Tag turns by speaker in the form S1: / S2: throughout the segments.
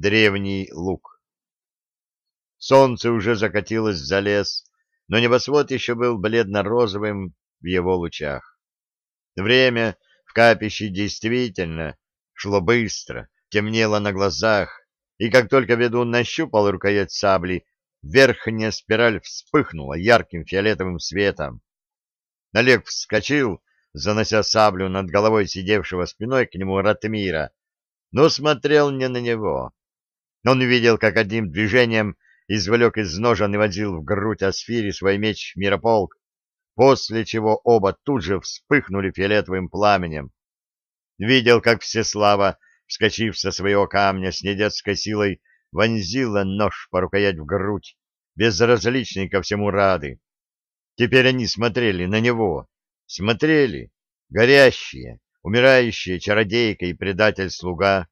S1: древний лук. Солнце уже закатилось за лес, но небосвод еще был бледно-розовым в его лучах. Время в капище действительно шло быстро, темнело на глазах, и как только ведун нащупал рукоять сабли, верхняя спираль вспыхнула ярким фиолетовым светом. Олег вскочил, занося саблю над головой сидевшего спиной к нему Ратмира, но смотрел не на него. Он видел, как одним движением извлек из ножен и водил в грудь Асфири свой меч Мирополк, после чего оба тут же вспыхнули фиолетовым пламенем. Видел, как Всеслава, вскочив со своего камня с недетской силой, вонзила нож по рукоять в грудь, безразличный ко всему рады. Теперь они смотрели на него, смотрели, горящие, умирающие чародейка и предатель-слуга.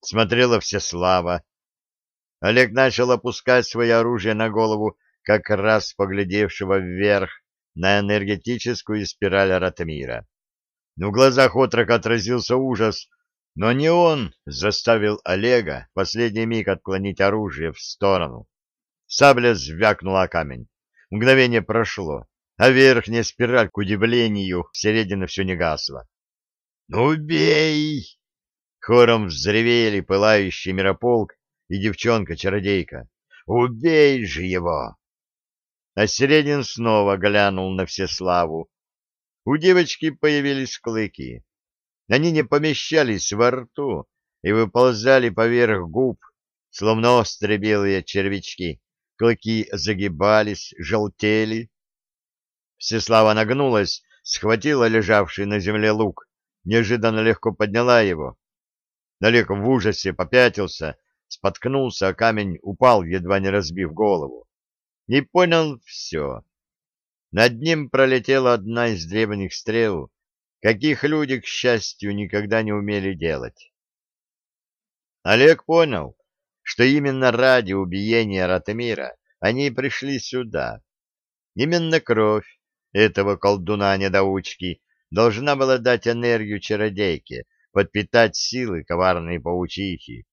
S1: Смотрела Всеслава. Олег начал опускать свое оружие на голову, как раз поглядевшего вверх на энергетическую спираль Ратмира. В глазах отрока отразился ужас, но не он заставил Олега последний миг отклонить оружие в сторону. Сабля звякнула о камень. Мгновение прошло, а верхняя спираль, к удивлению, середина все не гасла. «Убей!» Хором взревели пылающий мирополк и девчонка-чародейка. «Убей же его!» А Середин снова глянул на Всеславу. У девочки появились клыки. Они не помещались во рту и выползали поверх губ, словно острые белые червячки. Клыки загибались, желтели. Всеслава нагнулась, схватила лежавший на земле лук, неожиданно легко подняла его. Олег в ужасе попятился, споткнулся, а камень упал, едва не разбив голову. Не понял все. Над ним пролетела одна из древних стрел, каких люди, к счастью, никогда не умели делать. Олег понял, что именно ради убиения Ратмира они пришли сюда. Именно кровь этого колдуна-недоучки должна была дать энергию чародейке, подпитать силы коварной паучихи.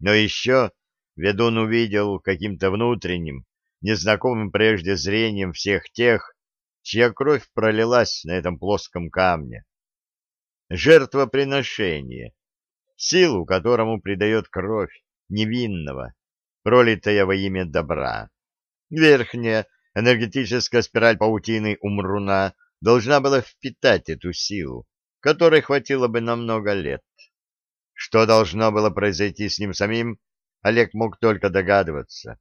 S1: Но еще ведун увидел каким-то внутренним, незнакомым прежде зрением всех тех, чья кровь пролилась на этом плоском камне. Жертвоприношение, силу которому придает кровь невинного, пролитая во имя добра. Верхняя энергетическая спираль паутины Умруна должна была впитать эту силу, которой хватило бы на много лет. Что должно было произойти с ним самим, Олег мог только догадываться.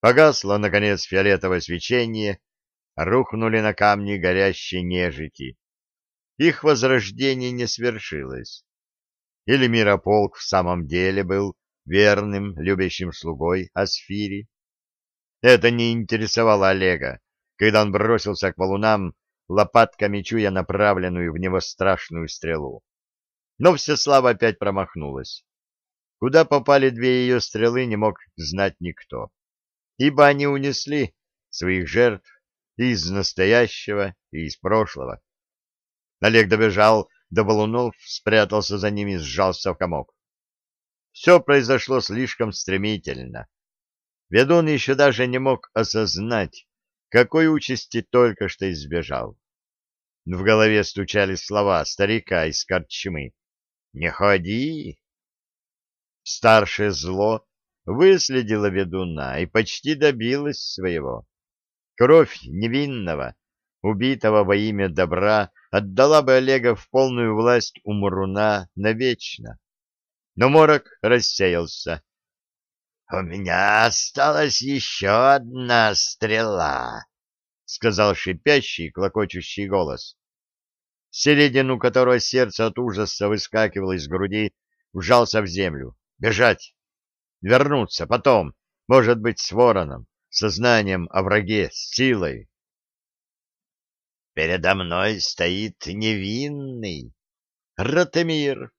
S1: Погасло, наконец, фиолетовое свечение, рухнули на камни горящие нежити. Их возрождение не свершилось. Или Мирополк в самом деле был верным, любящим слугой Асфири? Это не интересовало Олега, когда он бросился к валунам, лопатками чуя направленную в него страшную стрелу. Но Всеслава опять промахнулась. Куда попали две ее стрелы, не мог знать никто, ибо они унесли своих жертв из настоящего и из прошлого. Олег добежал до валунов, спрятался за ними, сжался в комок. Все произошло слишком стремительно. Ведун еще даже не мог осознать, какой участи только что избежал. В голове стучали слова старика из корчмы. «Не ходи!» Старшее зло выследило ведуна и почти добилось своего. Кровь невинного, убитого во имя добра, отдала бы Олега в полную власть у Муруна навечно. Но морок рассеялся. — У меня осталась еще одна стрела, — сказал шипящий, клокочущий голос. Середину которого сердце от ужаса выскакивало из груди, вжался в землю. Бежать! Вернуться потом, может быть, с вороном сознанием о враге, с силой. Передо мной стоит невинный Ратемир.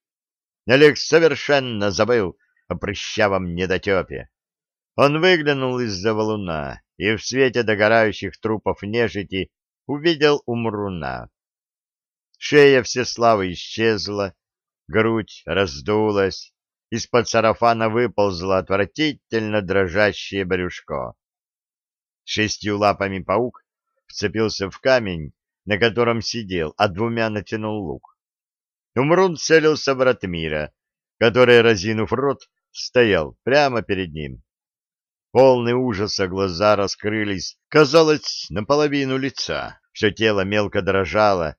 S1: Олег совершенно забыл о прыщавом недотепе. Он выглянул из-за валуна и в свете догорающих трупов нежити увидел умруна. Шея Всеславы исчезла, грудь раздулась, из-под сарафана выползло отвратительно дрожащее брюшко. Шестью лапами паук вцепился в камень, на котором сидел, а двумя натянул лук. Умрун целился в Ратмира, который, разинув рот, стоял прямо перед ним. Полные ужаса глаза раскрылись, казалось, наполовину лица. Все тело мелко дрожало.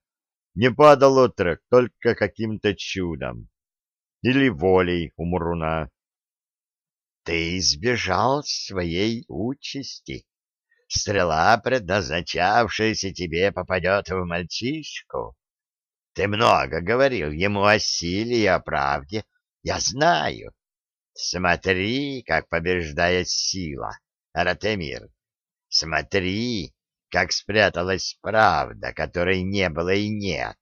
S1: Не падал отрок только каким-то чудом. Или волей у Муруна. Ты избежал своей участи. Стрела, предназначавшаяся тебе, попадет в мальчишку. Ты много говорил ему о силе и о правде. Я знаю. Смотри, как побеждает сила, Ратемир. Смотри, как спряталась правда, которой не было и нет.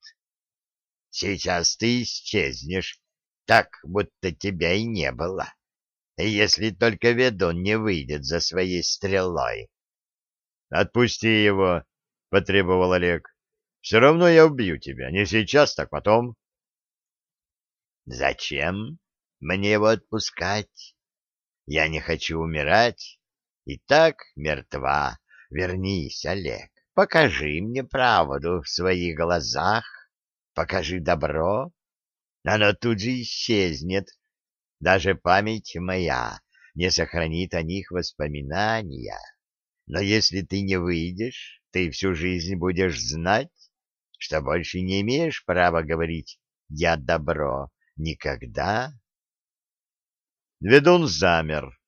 S1: Сейчас ты исчезнешь, так, будто тебя и не было. Если только ведун не выйдет за своей стрелой. — Отпусти его, — потребовал Олег. — Все равно я убью тебя. Не сейчас, так потом. — Зачем? мне его отпускать. Я не хочу умирать. И так мертва. Вернись, Олег, покажи мне правду в своих глазах, покажи добро. Оно тут же исчезнет. Даже память моя не сохранит о них воспоминания. Но если ты не выйдешь, ты всю жизнь будешь знать, что больше не имеешь права говорить «я добро» никогда Ведун замер.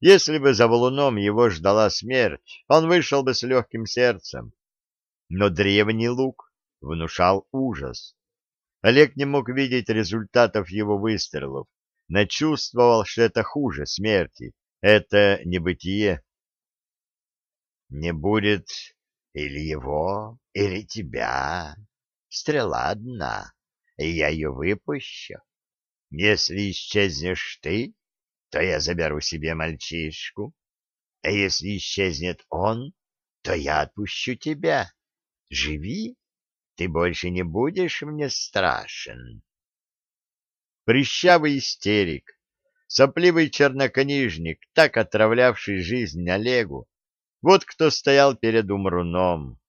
S1: Если бы за валуном его ждала смерть, он вышел бы с легким сердцем. Но древний лук внушал ужас. Олег не мог видеть результатов его выстрелов, но чувствовал, что это хуже смерти, это небытие. Не будет или его, или тебя. Стрела одна, и я ее выпущу. Если исчезнешь ты, то я заберу себе мальчишку, а если исчезнет он, то я отпущу тебя. Живи, ты больше не будешь мне страшен. Прищавый истерик, сопливый чернокнижник, так отравлявший жизнь Олегу, вот кто стоял перед Умруном.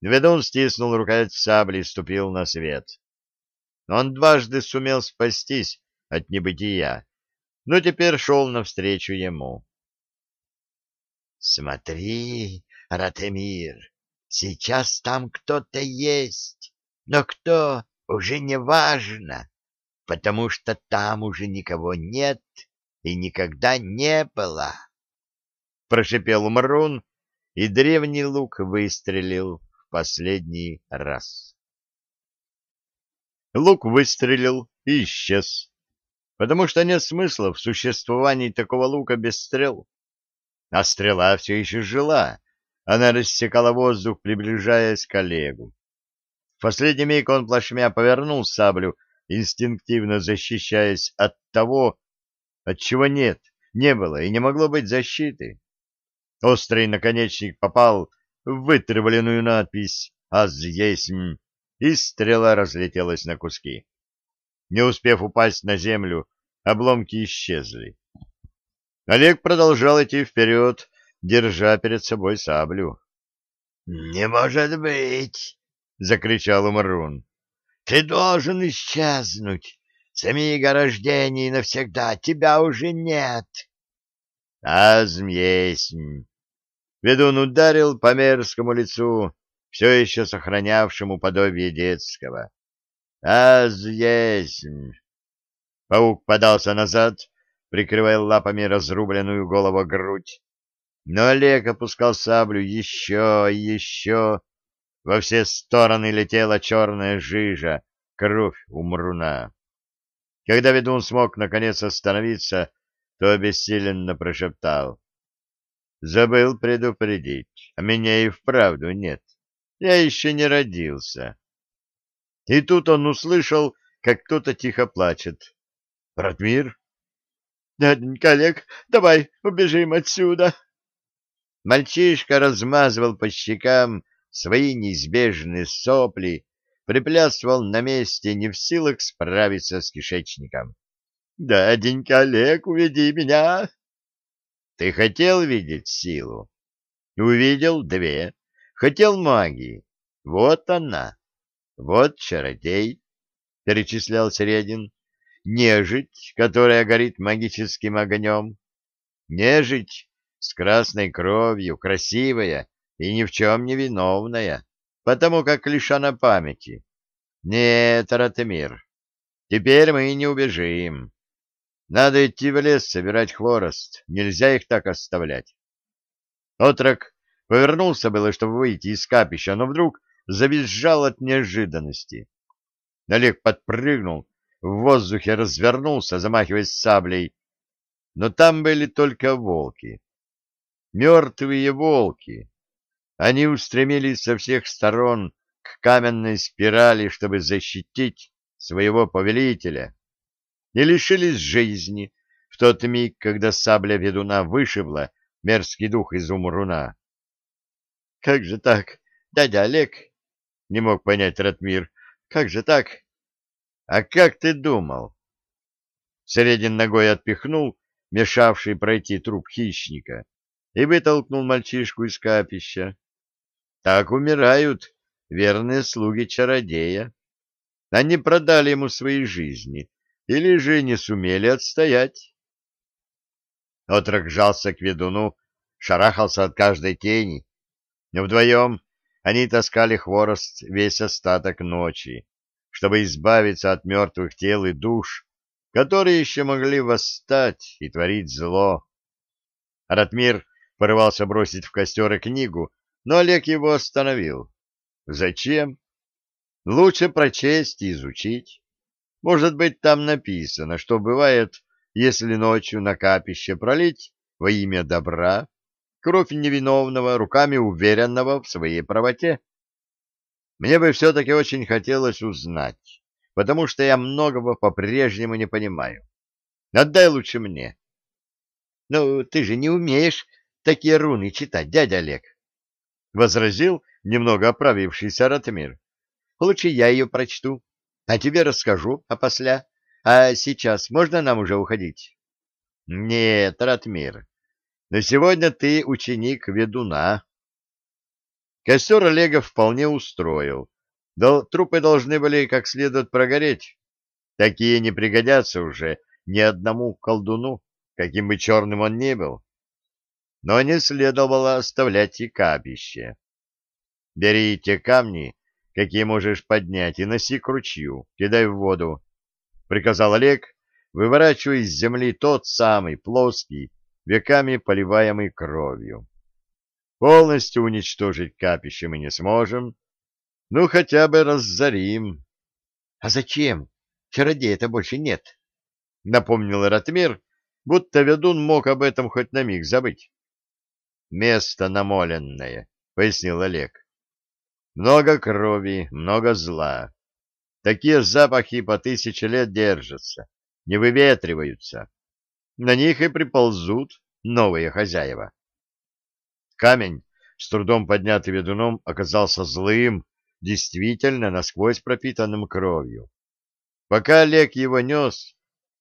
S1: Ведун стиснул рукоять сабли и ступил на свет. Он дважды сумел спастись от небытия, но теперь шел навстречу ему. «Смотри, Ратемир, сейчас там кто-то есть, но кто уже не важно, потому что там уже никого нет и никогда не было». Прошипел Умрун, и древний лук выстрелил в последний раз. Лук выстрелил и исчез потому что нет смысла в существовании такого лука без стрел. А стрела все еще жила, она рассекала воздух, приближаясь к Олегу. В последний миг он плашмя повернул саблю, инстинктивно защищаясь от того, от чего нет, не было и не могло быть защиты. Острый наконечник попал в вытравленную надпись «Аз есмь», и стрела разлетелась на куски. Не успев упасть на землю, обломки исчезли. Олег продолжал идти вперед, держа перед собой саблю. — Не может быть! — закричал Умарун. — Ты должен исчезнуть! Самига рождения навсегда тебя уже нет! — Азм! Ведун ударил по мерзкому лицу, все еще сохранявшему подобие детского. Аз есть. Паук подался назад, прикрывая лапами разрубленную голову грудь. Но Олег опускал саблю еще и еще. Во все стороны летела черная жижа, кровь умруна. Когда ведун смог наконец остановиться, то обессиленно прошептал. Забыл предупредить, а меня и вправду нет. Я еще не родился. И тут он услышал, как кто-то тихо плачет. «Ратмир?» «Дяденька Олег, давай убежим отсюда!» Мальчишка размазывал по щекам свои неизбежные сопли, приплясывал на месте, не в силах справиться с кишечником. Дяденька Олег, уведи меня. Ты хотел видеть силу? Увидел две. Хотел магии. Вот она. Вот чародей, — перечислял Середин. Нежить, которая горит магическим огнем. Нежить с красной кровью, красивая и ни в чем не виновная, потому как лишена памяти. Нет, Ратмир, теперь мы не убежим. Надо идти в лес собирать хворост, нельзя их так оставлять. Отрок повернулся было, чтобы выйти из капища, но вдруг завизжал от неожиданности. Олег подпрыгнул, в воздухе развернулся, замахиваясь саблей, но там были только волки. Мертвые волки. Они устремились со всех сторон к каменной спирали, чтобы защитить своего повелителя и лишились жизни в тот миг, когда сабля ведуна вышибла мерзкий дух из умруна. — Как же так, дядя Олег? — не мог понять Ратмир. — Как же так? — А как ты думал? Средин ногой отпихнул мешавший пройти труп хищника и вытолкнул мальчишку из капища. Так умирают верные слуги чародея. Они продали ему свои жизни, или же не сумели отстоять. Отрок жался к ведуну, шарахался от каждой тени. Вдвоем они таскали хворост весь остаток ночи, чтобы избавиться от мертвых тел и душ, которые еще могли восстать и творить зло. Ратмир порывался бросить в костер и книгу, но Олег его остановил. Зачем? Лучше прочесть и изучить. Может быть, там написано, что бывает, если ночью на капище пролить во имя добра кровь невиновного руками уверенного в своей правоте. Мне бы все-таки очень хотелось узнать, потому что я многого по-прежнему не понимаю. Отдай лучше мне. — Ну, ты же не умеешь такие руны читать, дядя Олег, — возразил немного оправившийся Ратмир. — Лучше я ее прочту. А тебе расскажу опосля. А сейчас можно нам уже уходить? — Нет, Ратмир, на сегодня ты ученик ведуна. Костер Олега вполне устроил. Да трупы должны были как следует прогореть. Такие не пригодятся уже ни одному колдуну, каким бы черным он ни был. Но не следовало оставлять и капище. Бери те камни какие можешь поднять, и носи к ручью, кидай в воду, — приказал Олег, выворачивая из земли тот самый плоский, веками поливаемый кровью. Полностью уничтожить капище мы не сможем, ну хотя бы разорим. — А зачем? Чародея-то больше нет, — напомнил Ратмир, будто ведун мог об этом хоть на миг забыть. — Место намоленное, — пояснил Олег. Много крови, много зла. Такие запахи по тысяче лет держатся, не выветриваются. На них и приползут новые хозяева. Камень, с трудом поднятый ведуном, оказался злым, действительно насквозь пропитанным кровью. Пока Олег его нес,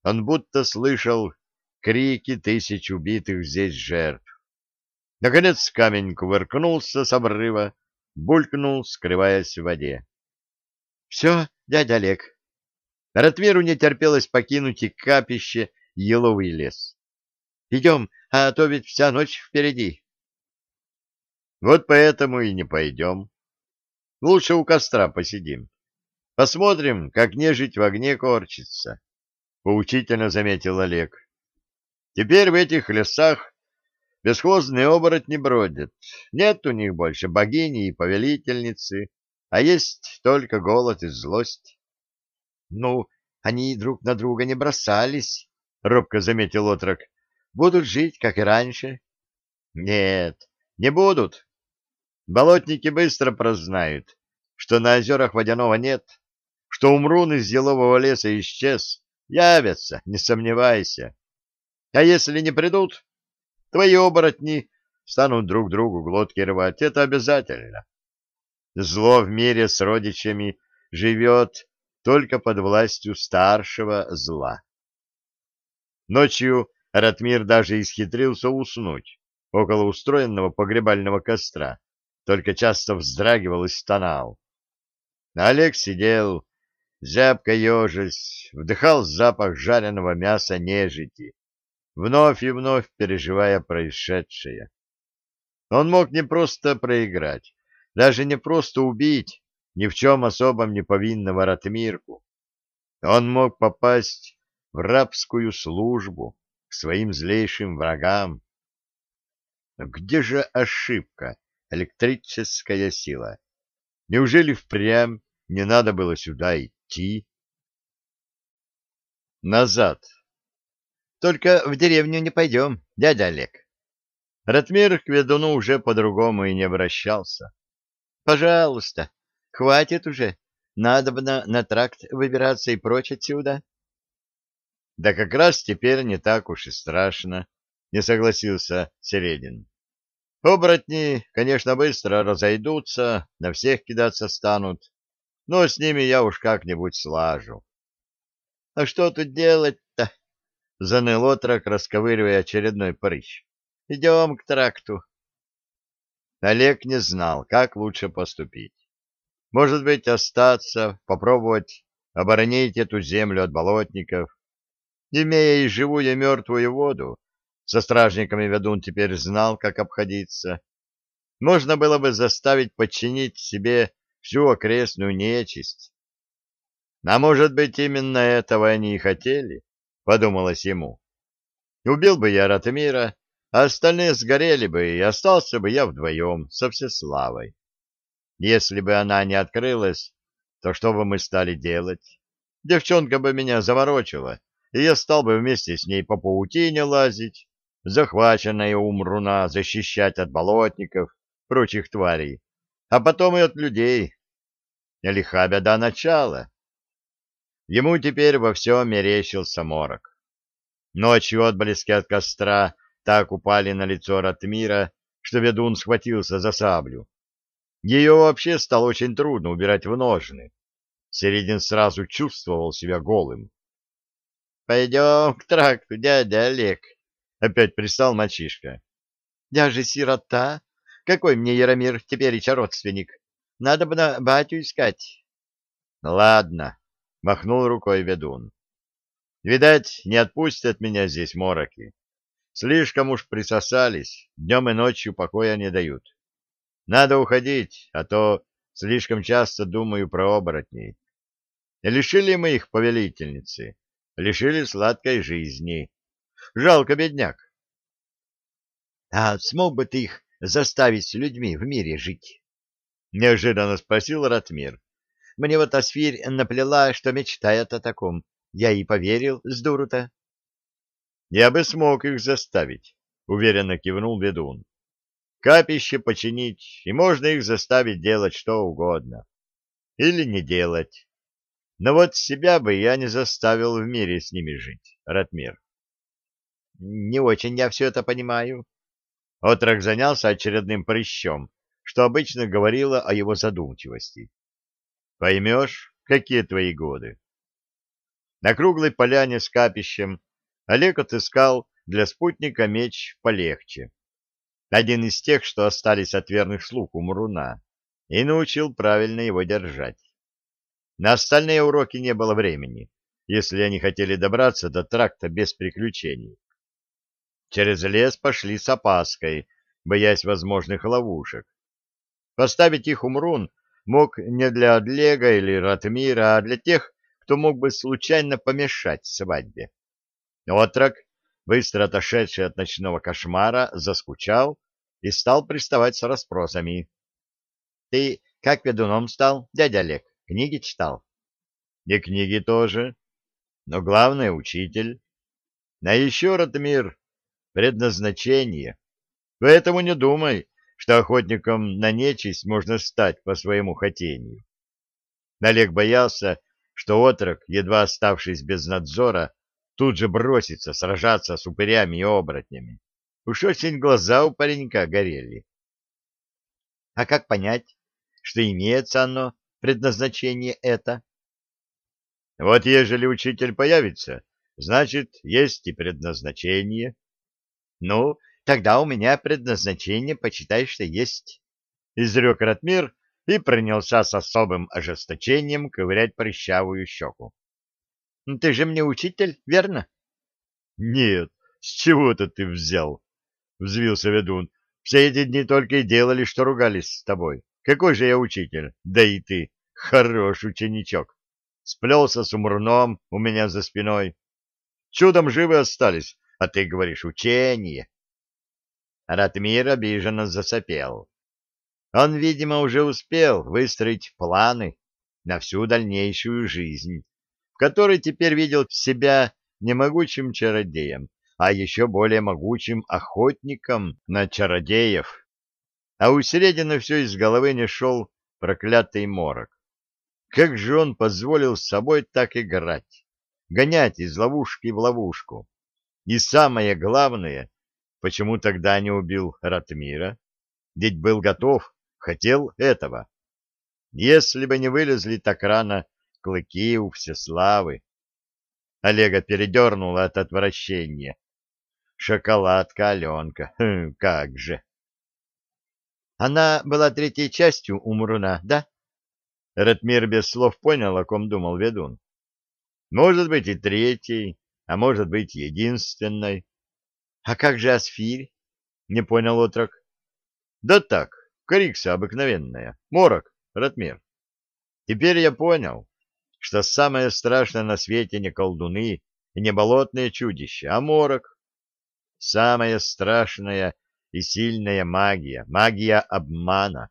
S1: он будто слышал крики тысяч убитых здесь жертв. Наконец камень кувыркнулся с обрыва, булькнул, скрываясь в воде. — Все, дядя Олег. Ратмиру не терпелось покинуть и капище, еловый лес. — Идем, а то ведь вся ночь впереди. — Вот поэтому и не пойдем. Лучше у костра посидим. Посмотрим, как нежить в огне корчится, — поучительно заметил Олег. — Теперь в этих лесах Бесхвостные оборотни бродят. Нет у них больше богини и повелительницы, а есть только голод и злость. — Ну, они друг на друга не бросались, — робко заметил отрок. — Будут жить, как и раньше. — Нет, не будут. Болотники быстро прознают, что на озерах водяного нет, что умрун из елового леса исчез. Явятся, не сомневайся. А если не придут, Твои оборотни станут друг другу глотки рвать, это обязательно. Зло в мире с родичами живет только под властью старшего зла. Ночью Ратмир даже исхитрился уснуть около устроенного погребального костра, только часто вздрагивал и стонал. Олег сидел, зябко ежась, вдыхал запах жареного мяса нежити, вновь и вновь переживая происшедшее. Он мог не просто проиграть, даже не просто убить ни в чем особом не повинного Ратмирку. Он мог попасть в рабскую службу к своим злейшим врагам. Где же ошибка, электрическая сила? Неужели впрямь не надо было сюда идти? Назад. Только в деревню не пойдем, дядя Олег. Ратмир к ведуну уже по-другому и не обращался. Пожалуйста, хватит уже. Надо бы на, на тракт выбираться и прочь отсюда. Да как раз теперь не так уж и страшно, не согласился Середин. Оборотни, конечно, быстро разойдутся, на всех кидаться станут, но с ними я уж как-нибудь слажу. — А что тут делать-то? — заныл отрок, расковыривая очередной прыщ. — Идем к тракту. Олег не знал, как лучше поступить. Может быть, остаться, попробовать оборонить эту землю от болотников, Имея и живую, и мертвую воду, со стражниками ведун теперь знал, как обходиться. Можно было бы заставить подчинить себе всю окрестную нечисть. А может быть, именно этого они и хотели, подумалось ему. Убил бы я Ратмира, а остальные сгорели бы, и остался бы я вдвоем со Всеславой. Если бы она не открылась, то что бы мы стали делать? Девчонка бы меня заморочила, и я стал бы вместе с ней по паутине лазить, захваченная умруна защищать от болотников, прочих тварей, а потом и от людей. Лиха беда начала. Ему теперь во всем мерещился морок. Ночью отблески от костра так упали на лицо Ратмира, что ведун схватился за саблю. Ее вообще стало очень трудно убирать в ножны. Середин сразу чувствовал себя голым. Пойдем к тракту, дядя Олег. Опять пристал мальчишка. Я же сирота. Какой мне Яромир теперь и родственник? Надо бы на батю искать. Ладно, махнул рукой ведун. Видать, не отпустят меня здесь мороки. Слишком уж присосались, днем и ночью покоя не дают. Надо уходить, а то слишком часто думаю про оборотней. Лишили мы их повелительницы, лишили сладкой жизни. Жалко бедняк. — А смог бы ты их заставить с людьми в мире жить? — неожиданно спросил Ратмир. — Мне вот Асфирь наплела, что мечтает о таком. Я и поверил с дуру-то. — Я бы смог их заставить, — уверенно кивнул ведун. — Капище починить, и можно их заставить делать что угодно. Или не делать. Но вот себя бы я не заставил в мире с ними жить, Ратмир. Не очень я все это понимаю. Отрок занялся очередным прыщом, что обычно говорило о его задумчивости. Поймешь, какие твои годы. На круглой поляне с капищем Олег отыскал для спутника меч полегче. Один из тех, что остались от верных слуг у Мруна, и научил правильно его держать. На остальные уроки не было времени, если они хотели добраться до тракта без приключений. Через лес пошли с опаской, боясь возможных ловушек. Поставить их Умрун мог не для Адлега или Ратмира, а для тех, кто мог бы случайно помешать свадьбе. Отрок, быстро отошедший от ночного кошмара, заскучал и стал приставать с расспросами. — Ты как ведуном стал, дядя Олег? Книги читал? И книги тоже. Но главное — учитель. А еще, Ратмир, предназначение. Поэтому не думай, что охотником на нечисть можно стать по своему хотению. Олег боялся, что отрок, едва оставшись без надзора, тут же бросится сражаться с упырями и оборотнями. Уж очень глаза у паренька горели. А как понять, что имеется оно предназначение это. Вот ежели учитель появится, значит, есть и предназначение.
S2: Ну, тогда у меня предназначение, почитай, что есть. Изрек Ратмир и принялся с особым ожесточением ковырять прыщавую щеку. «Ну, — Ты же мне учитель, верно?
S1: — Нет, с чего-то ты взял? — взвился ведун. — Все эти дни только и делали, что ругались с тобой. Какой же я учитель? Да и ты, хорош ученичок. Сплелся с умрном у меня за спиной. Чудом живы остались, а ты говоришь учение.
S2: Ратмир обиженно засопел. Он, видимо, уже успел выстроить планы на всю дальнейшую жизнь, в которой теперь видел себя не могучим чародеем, а еще более могучим охотником на чародеев. А у Середина все из головы не шел проклятый морок. Как же он позволил с собой так играть? гонять из ловушки в ловушку. И самое главное, почему тогда не убил Ратмира? Ведь был готов, хотел этого. Если бы не вылезли так рано клыки у Всеславы. Олега передернуло от отвращения. Шоколадка Аленка, хм, как же! Она была третьей частью Умруна, да? Ратмир без слов понял, о ком думал ведун. Может быть и третьей, а может быть единственной. — А как же Асфирь? — не понял отрок. — Да так, Крикса обыкновенная, морок, Ратмир. Теперь я понял, что самое страшное на свете не колдуны и не болотные чудища, а морок. Самая страшная и сильная магия, магия обмана.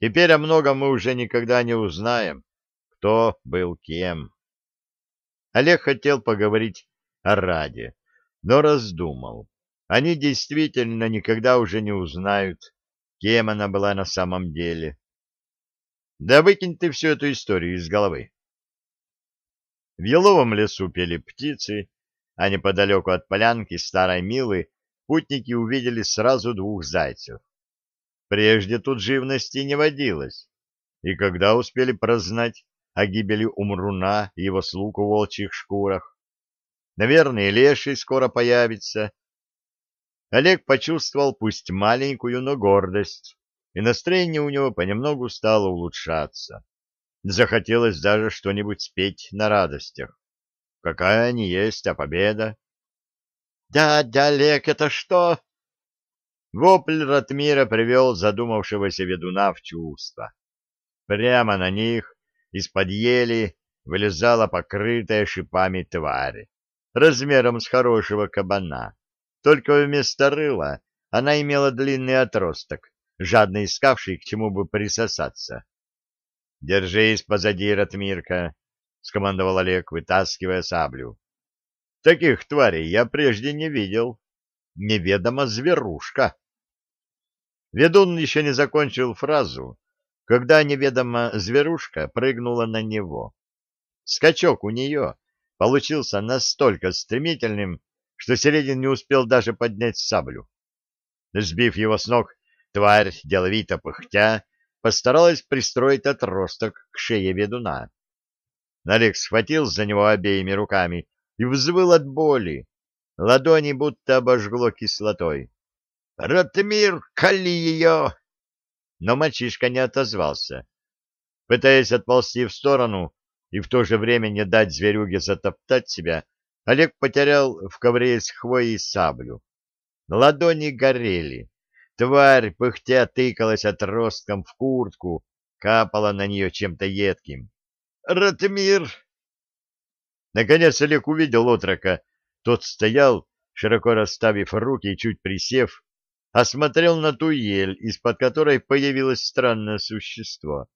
S2: Теперь о многом мы уже никогда не узнаем, кто был кем. Олег хотел поговорить о Раде, но раздумал. Они действительно никогда уже не узнают, кем она была на самом деле. Да выкинь ты всю эту историю из головы. В еловом лесу пели птицы, а неподалеку от полянки старой Милы путники увидели сразу двух зайцев. Прежде тут живности не водилось, и когда успели прознать, о гибели Умруна и его слуг в волчьих шкурах. Наверное, леший скоро появится. Олег почувствовал пусть маленькую, но гордость, и настроение у него понемногу стало улучшаться. Захотелось даже что-нибудь спеть на радостях. Какая они есть, а победа? «Дядя Олег, это что?» Вопль Ратмира привел задумавшегося ведуна в чувство. Прямо на них из-под ели вылезала покрытая шипами тварь, размером с хорошего кабана. Только вместо рыла она имела длинный отросток, жадно искавший к чему бы присосаться. — Держись позади, Ратмирка, — скомандовал Олег, вытаскивая саблю. — Таких тварей я прежде не видел. Неведомо зверушка. Ведун еще не закончил фразу, когда неведомо зверушка прыгнула на него. Скачок у нее получился настолько стремительным, что Середин не успел даже поднять саблю. Сбив его с ног, тварь, деловито пыхтя, постаралась пристроить отросток к шее ведуна. Олег схватил за него обеими руками и взвыл от боли. Ладони будто обожгло кислотой. — Ратмир, кали ее! но мальчишка не отозвался. Пытаясь отползти в сторону и в то же время не дать зверюге затоптать себя, Олег потерял в ковре из хвои саблю. Ладони горели. Тварь, пыхтя, тыкалась отростком в куртку, капала на нее чем-то едким. «Ратмир!» Наконец Олег увидел отрока. Тот стоял, широко расставив руки и чуть присев, осмотрел на ту ель, из-под которой появилось странное существо.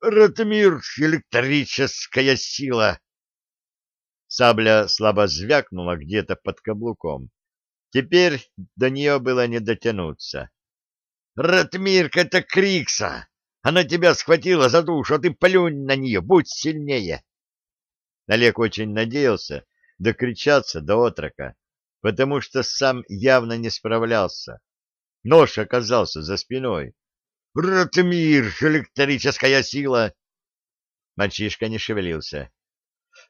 S2: «Ратмир, электрическая сила!» Сабля слабо звякнула где-то под каблуком. Теперь до нее было не дотянуться. «Ратмирка, это Крикса! Она тебя схватила за душу, а ты плюнь на нее, будь сильнее!» Олег очень надеялся докричаться до отрока, потому что сам явно не справлялся. Нож оказался за спиной. «Ратмир! Электрическая сила!» Мальчишка не шевелился.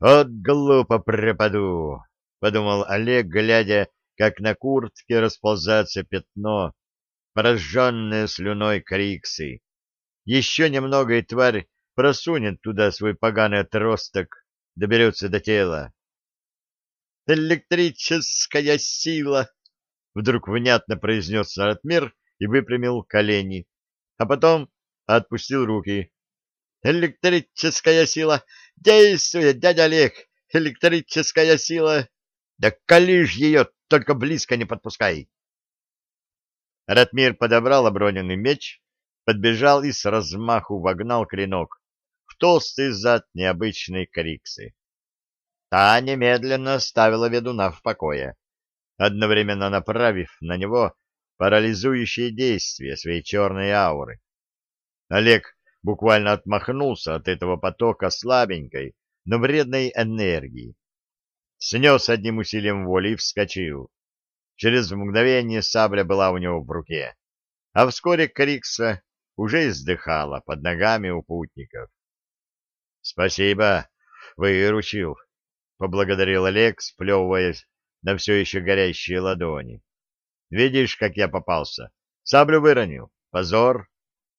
S1: От глупо пропаду, — подумал Олег, глядя, как на куртке расползается пятно, пораженное слюной криксы. Еще немного, и тварь просунет туда свой поганый отросток, доберется до тела. «Электрическая сила!» — вдруг внятно произнес Ратмир и выпрямил колени, а потом отпустил руки. «Электрическая сила! Действует, дядя Олег! Электрическая сила! Да колишь ее, только близко не подпускай!» Ратмир подобрал оброненный меч, подбежал и с размаху вогнал клинок в толстый зад необычной криксы. Та немедленно ставила ведуна в покое, одновременно направив на него парализующие действия своей черной ауры. Олег буквально отмахнулся от этого потока слабенькой, но вредной энергии. Снес одним усилием воли и вскочил. Через мгновение сабля была у него в руке, а вскоре Крикса уже издыхала под ногами у путников. — Спасибо, выручил, — поблагодарил Олег, сплевываясь на все еще горящие ладони. — Видишь, как я попался? Саблю выронил. Позор.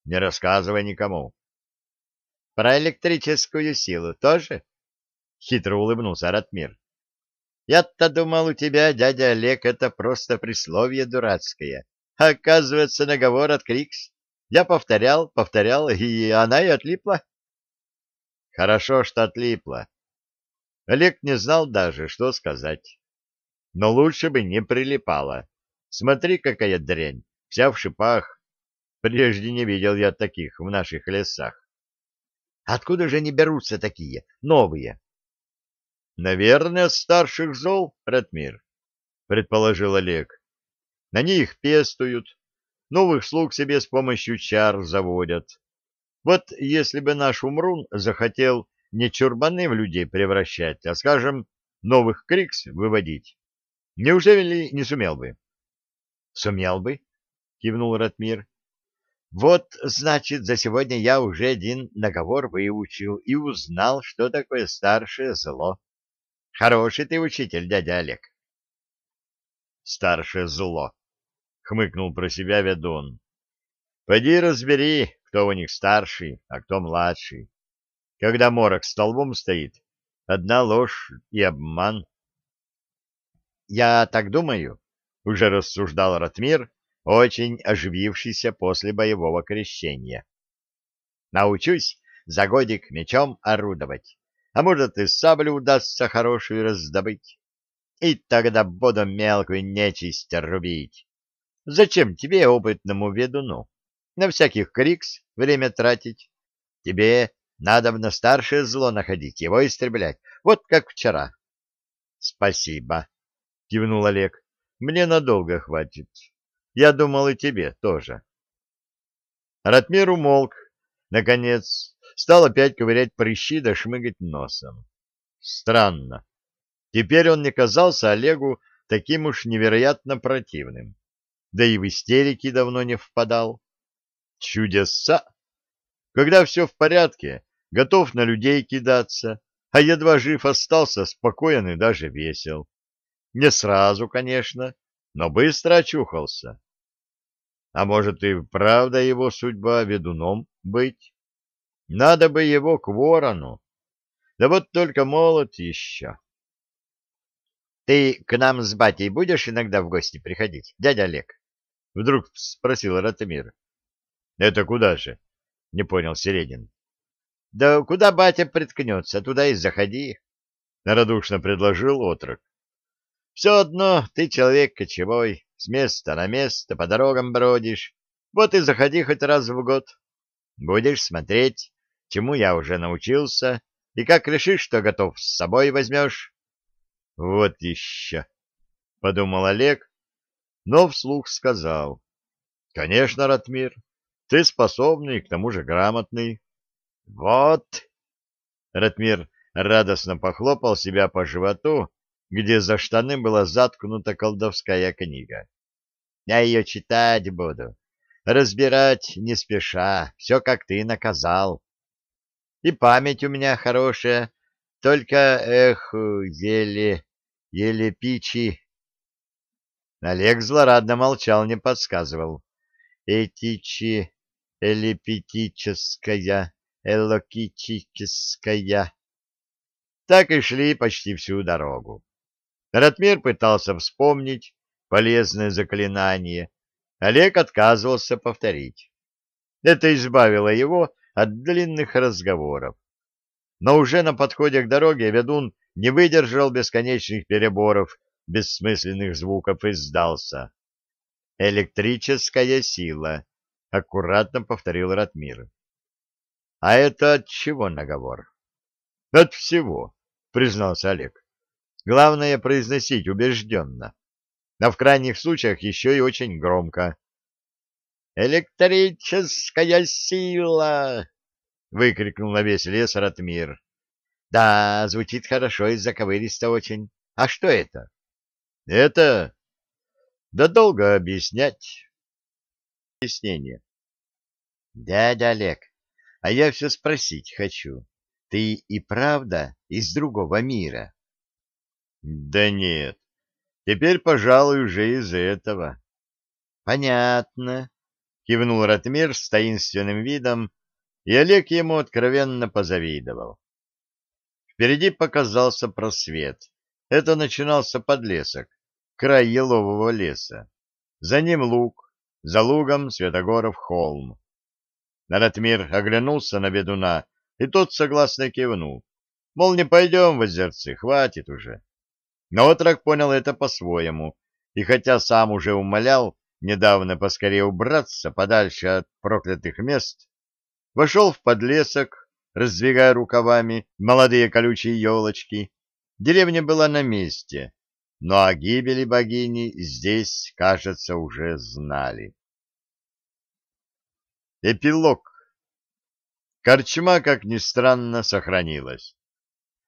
S1: Не рассказывай никому. — Про электрическую силу тоже? — хитро улыбнулся Ратмир. Я-то думал, у тебя, дядя Олег, это просто присловие дурацкое. Оказывается, наговор от Крикс. Я повторял, повторял, и она и отлипла. Хорошо, что отлипла. Олег не знал даже, что сказать. Но лучше бы не прилипала. Смотри, какая дрянь, вся в шипах. Прежде не видел я таких в наших лесах. Откуда же они берутся такие, новые? Наверное, старших зол, Ратмир, предположил Олег. На них пестуют, новых слуг себе с помощью чар заводят. Вот если бы наш Умрун захотел не чурбаны в людей превращать, а, скажем, новых крикс выводить, неужели не сумел бы? — Сумел бы, — кивнул Ратмир. — Вот, значит, за сегодня я уже один наговор выучил и узнал, что такое старшее зло. Хороший ты учитель, дядя Олег. Старшее зло, хмыкнул про себя ведун. Пойди разбери, кто у них старший, а кто младший. Когда морок столбом стоит, одна ложь и обман. Я так думаю, уже рассуждал Ратмир, очень оживившийся после боевого крещения. Научусь за годик мечом орудовать а может и саблю удастся хорошую раздобыть. И тогда буду мелкую нечисть рубить. Зачем тебе, опытному ведуну, на всяких крикс время тратить? Тебе надо на старшее зло находить, его истреблять, вот как вчера. — Спасибо, — кивнул Олег. — Мне надолго хватит. Я думал, и тебе тоже. Ратмир умолк. Наконец, стал опять ковырять прыщи да шмыгать носом. Странно. Теперь он не казался Олегу таким уж невероятно противным. Да и в истерики давно не впадал. Чудеса! Когда все в порядке, готов на людей кидаться, а едва жив остался, спокоен и даже весел. Не сразу, конечно, но быстро очухался. А может и правда его судьба ведуном быть? Надо бы его к ворону. Да вот только молод еще. — Ты к нам с батей будешь иногда в гости приходить, дядя Олег? — вдруг спросил Ратомир. — Это куда же? — не понял Середин. — Да куда батя приткнется, туда и заходи, — радушно предложил отрок. — Все одно ты человек кочевой, с места на место по дорогам бродишь, вот и заходи хоть раз в год. Будешь смотреть, чему я уже научился, и как решишь, что готов, с собой возьмешь. — Вот еще, — подумал Олег, но вслух сказал. — Конечно, Ратмир, ты способный, к тому же грамотный. — Вот! Ратмир радостно похлопал себя по животу, где за штаны была заткнута колдовская книга. — Я ее читать буду, разбирать не спеша, все как ты наказал. И память у меня хорошая, только, эх, еле, еле пичи. Олег злорадно молчал, не подсказывал. Этичи, элепетическая, элокичическая. Так и шли почти всю дорогу. Ратмир пытался вспомнить полезное заклинание. Олег отказывался повторить. Это избавило его от длинных разговоров. Но уже на подходе к дороге ведун не выдержал бесконечных переборов, бессмысленных звуков и сдался. «Электрическая сила», — аккуратно повторил Ратмир. «А это от чего наговор?» «От всего», — признался Олег. «Главное — произносить убежденно, а в крайних случаях еще и очень громко». «Электрическая сила!» — выкрикнул на весь лес Ратмир. «Да, звучит хорошо и заковыристо очень. А что это?» «Это...» «Да долго объяснять». Объяснение. «Дядя Олег, а я все спросить хочу. Ты и правда из другого мира?» «Да нет. Теперь, пожалуй, уже из этого». «Понятно», — кивнул Ратмир с таинственным видом, и Олег ему откровенно позавидовал. Впереди показался просвет. Это начинался подлесок, край елового леса. За ним луг, за лугом Святогоров холм. Ратмир оглянулся на ведуна, и тот согласно кивнул. Мол, не пойдем в озерцы, хватит уже. Но отрок понял это по-своему, и хотя сам уже умолял недавно поскорее убраться подальше от проклятых мест, вошел в подлесок, раздвигая рукавами молодые колючие елочки. Деревня была на месте, но о гибели богини здесь, кажется, уже знали. Эпилог. Корчма, как ни странно, сохранилась.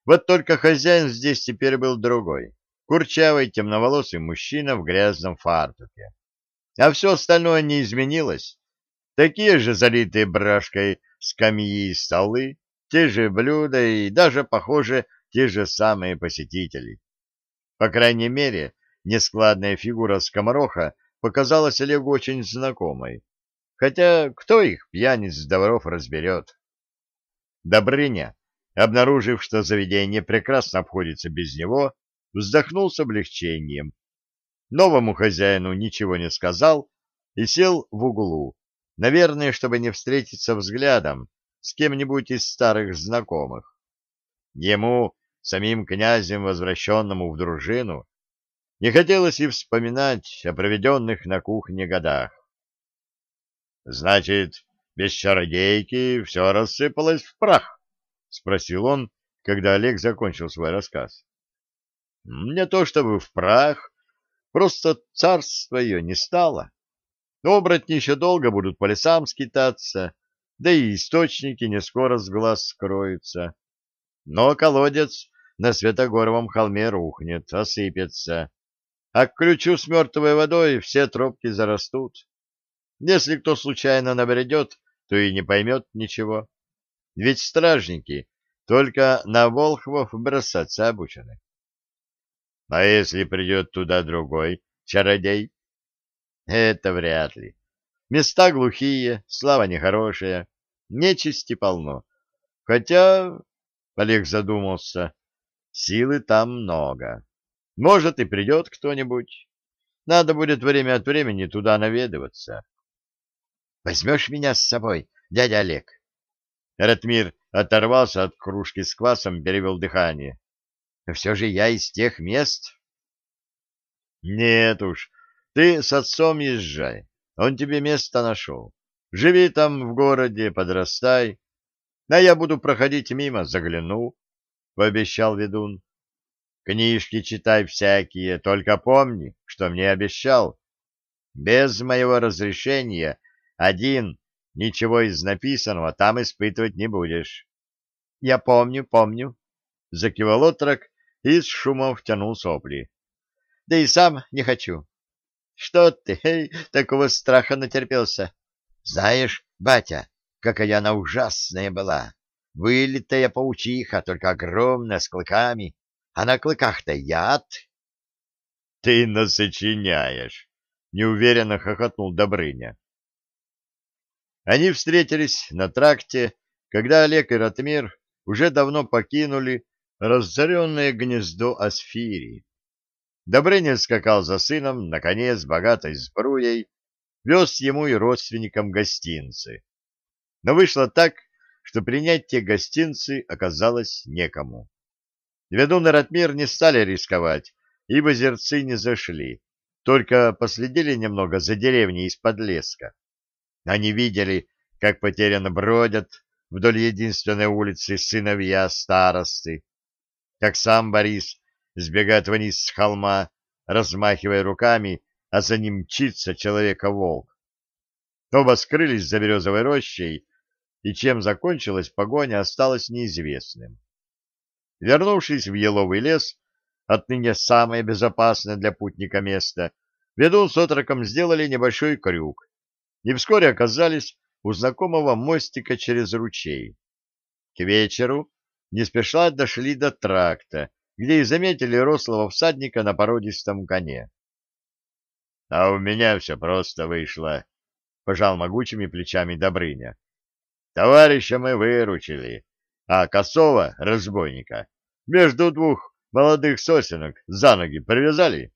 S1: Вот только хозяин здесь теперь был другой. Курчавый, темноволосый мужчина в грязном фартуке. А все остальное не изменилось. Такие же залитые брашкой скамьи и столы, те же блюда и даже, похоже, те же самые посетители. По крайней мере, нескладная фигура скомороха показалась Олегу очень знакомой. Хотя кто их, пьяниц дворов, разберет? Добрыня, обнаружив, что заведение прекрасно обходится без него, вздохнул с облегчением. Новому хозяину ничего не сказал и сел в углу, Наверное, чтобы не встретиться взглядом с кем-нибудь из старых знакомых. Ему, самим князем, возвращенному в дружину, не хотелось и вспоминать о проведенных на кухне годах. — Значит, без чародейки все рассыпалось в прах? — спросил он, когда Олег закончил свой рассказ. — Не то чтобы в прах, просто царство ее не стало. Оборотни еще долго будут по лесам скитаться, да и источники не скоро с глаз скроются. Но колодец на Светогоровом холме рухнет, осыпется, а к ключу с мертвой водой все тропки зарастут. Если кто случайно набредет, то и не поймет ничего. Ведь стражники только на волхвов бросаться обучены. А если придет туда другой чародей? Это вряд ли. Места глухие, слава нехорошая, нечисти полно. Хотя, Олег задумался, силы там много. Может, и придет кто-нибудь. Надо будет время от времени туда наведываться. — Возьмешь меня с собой, дядя Олег? Ратмир оторвался от кружки с квасом, перевел дыхание. — Но все же я из тех мест. — Нет уж, ты с отцом езжай, он тебе место нашел. Живи там в городе, подрастай, а я буду проходить мимо, загляну, — пообещал ведун. Книжки читай всякие, только помни, что мне обещал. Без моего разрешения один ничего из написанного там испытывать не будешь. — Я помню, помню, — закивал отрок и с шумом втянул сопли. — Да и сам не хочу. Что ты, эй, такого страха натерпелся? Знаешь, батя, какая она ужасная была.
S2: вылитая паучиха, только огромная, с клыками, а на клыках-то яд.
S1: — Ты насочиняешь! — неуверенно хохотнул Добрыня. Они встретились на тракте, когда Олег и Ратмир уже давно покинули разоренное гнездо Асфирии. Добрыня скакал за сыном, наконец, богатой сбруей, вез ему и родственникам гостинцы. Но вышло так, что принять те гостинцы оказалось некому. Ведун и Ратмир не стали рисковать, ибо зерцы не зашли, только последили немного за деревней из-под леска. Они видели, как потерянно бродят вдоль единственной улицы сыновья старосты, как сам Борис сбегает вниз с холма, размахивая руками, а за ним мчится человека-волк. Оба скрылись за березовой рощей, и чем закончилась погоня, осталось неизвестным. Вернувшись в еловый лес, отныне самое безопасное для путника место, ведун с отроком сделали небольшой крюк и вскоре оказались у знакомого мостика через ручей. К вечеру не спеша дошли до тракта, где и заметили рослого всадника на породистом коне. — А у меня все просто вышло, — пожал могучими плечами Добрыня. — Товарища мы выручили, а косого, разбойника, между двух молодых сосенок за ноги привязали.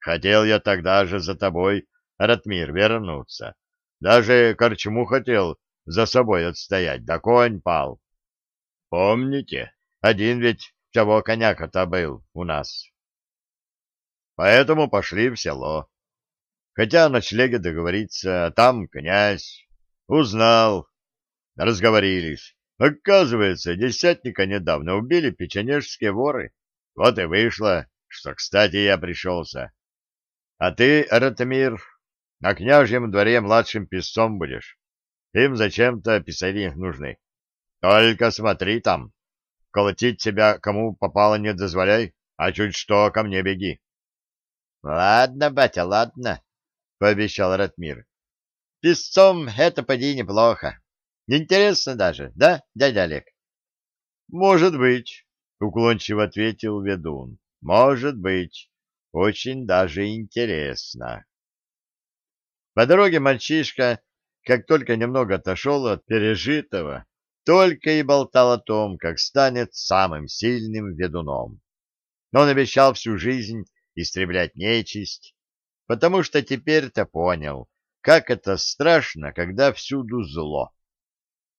S1: Хотел я тогда же за тобой, Ратмир, вернуться. Даже корчму хотел за собой отстоять, да конь пал. Помните, один ведь того коняка-то был у нас. Поэтому пошли в село. Хотя о ночлеге договориться, а там князь. Узнал. Разговорились. Оказывается, десятника недавно убили печенежские воры. Вот и вышло, что, кстати, я пришелся. А ты, Ратмир, на княжьем дворе младшим писцом будешь. Им зачем-то писари нужны. Только смотри там. Колотить тебя кому попало не дозволяй, а чуть что ко мне беги.
S2: — Ладно, батя, ладно, — пообещал Ратмир. — Песцом это поди неплохо. Интересно даже, да, дядя Олег?
S1: — Может быть, — уклончиво ответил ведун. — Может быть. Очень даже интересно. По дороге мальчишка, как только немного отошел от пережитого, только и болтал о том, как станет самым сильным ведуном. Но он обещал всю жизнь истреблять нечисть, потому что теперь-то понял, как это страшно, когда всюду зло.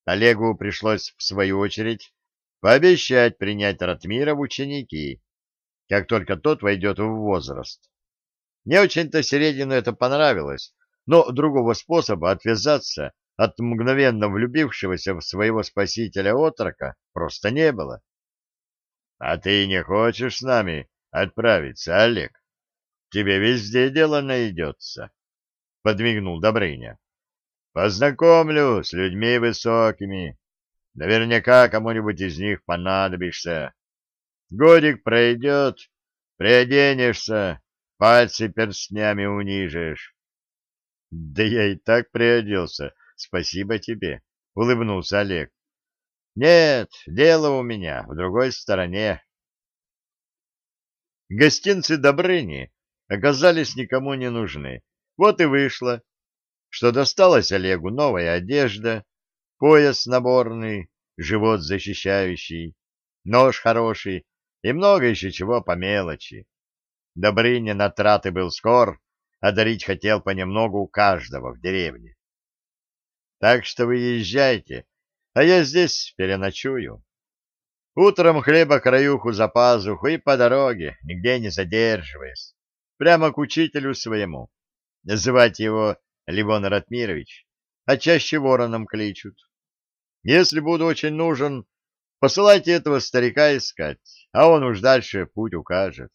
S1: Олегу пришлось, в свою очередь, пообещать принять Ратмира в ученики, как только тот войдет в возраст. Не очень-то Середину это понравилось, но другого способа отвязаться от мгновенно влюбившегося в своего спасителя отрока просто не было. — А ты не хочешь с нами отправиться, Олег? Тебе везде дело найдется, — подмигнул Добрыня. — Познакомлю с людьми высокими. Наверняка кому-нибудь из них понадобишься. Годик пройдет, приоденешься, пальцы перстнями унижешь. — Да я и так приоделся, Спасибо тебе, — улыбнулся Олег. — Нет, дело у меня в другой стороне. Гостинцы Добрыни оказались никому не нужны. Вот и вышло, что досталась Олегу новая одежда, пояс наборный, живот защищающий, нож хороший и много еще чего по мелочи. Добрыня на траты был скор, а дарить хотел понемногу каждого в деревне. Так что вы езжайте, а я здесь переночую. Утром хлеба-краюху за пазуху и по дороге, нигде не задерживаясь, прямо к учителю своему. Называть его Ливон Ратмирович, а чаще вороном кличут. Если буду очень нужен, посылайте этого старика искать, а он уж дальше путь укажет.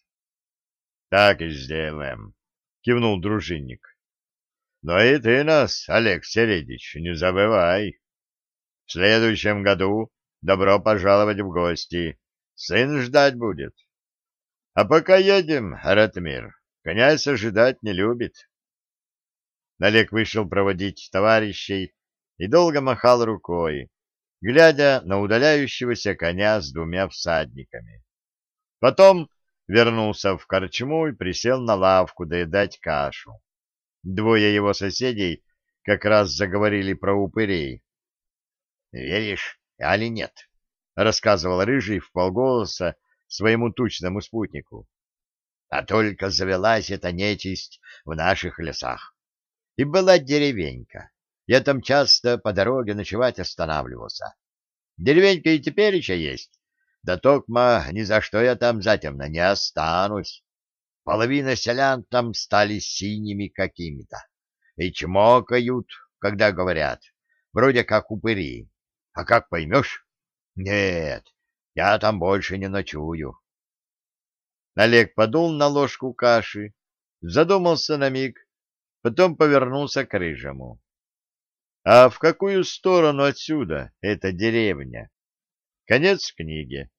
S1: — Так и сделаем, — кивнул дружинник. Но и ты нас, Олег Середич, не забывай. В следующем году добро пожаловать в гости. Сын ждать будет. А пока едем, Ратмир, князь ожидать не любит. Олег вышел проводить товарищей и долго махал рукой, глядя на удаляющегося коня с двумя всадниками. Потом вернулся в корчму и присел на лавку доедать кашу. Двое его соседей как раз заговорили про упырей. — Веришь, али нет? — рассказывал Рыжий в полголоса своему тучному спутнику. — А только завелась эта нечисть в наших лесах. И была деревенька. Я там часто по дороге ночевать останавливался. Деревенька и теперь еще есть. Да токма ни за что я там затемно не останусь. Половина селян там стали синими какими-то. И чмокают, когда говорят, вроде как упыри. А как поймешь? Нет, я там больше не ночую. Олег подул на ложку каши, задумался на миг, потом повернулся к рыжему. А в какую сторону отсюда эта деревня? Конец книги.